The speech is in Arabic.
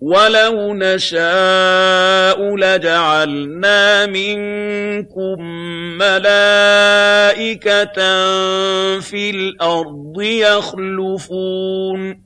وَلَوْ نَشَاءُ لَجَعَلْنَا مِنكُم مَّلَائِكَةً فِي الْأَرْضِ يَخْلُفُونَ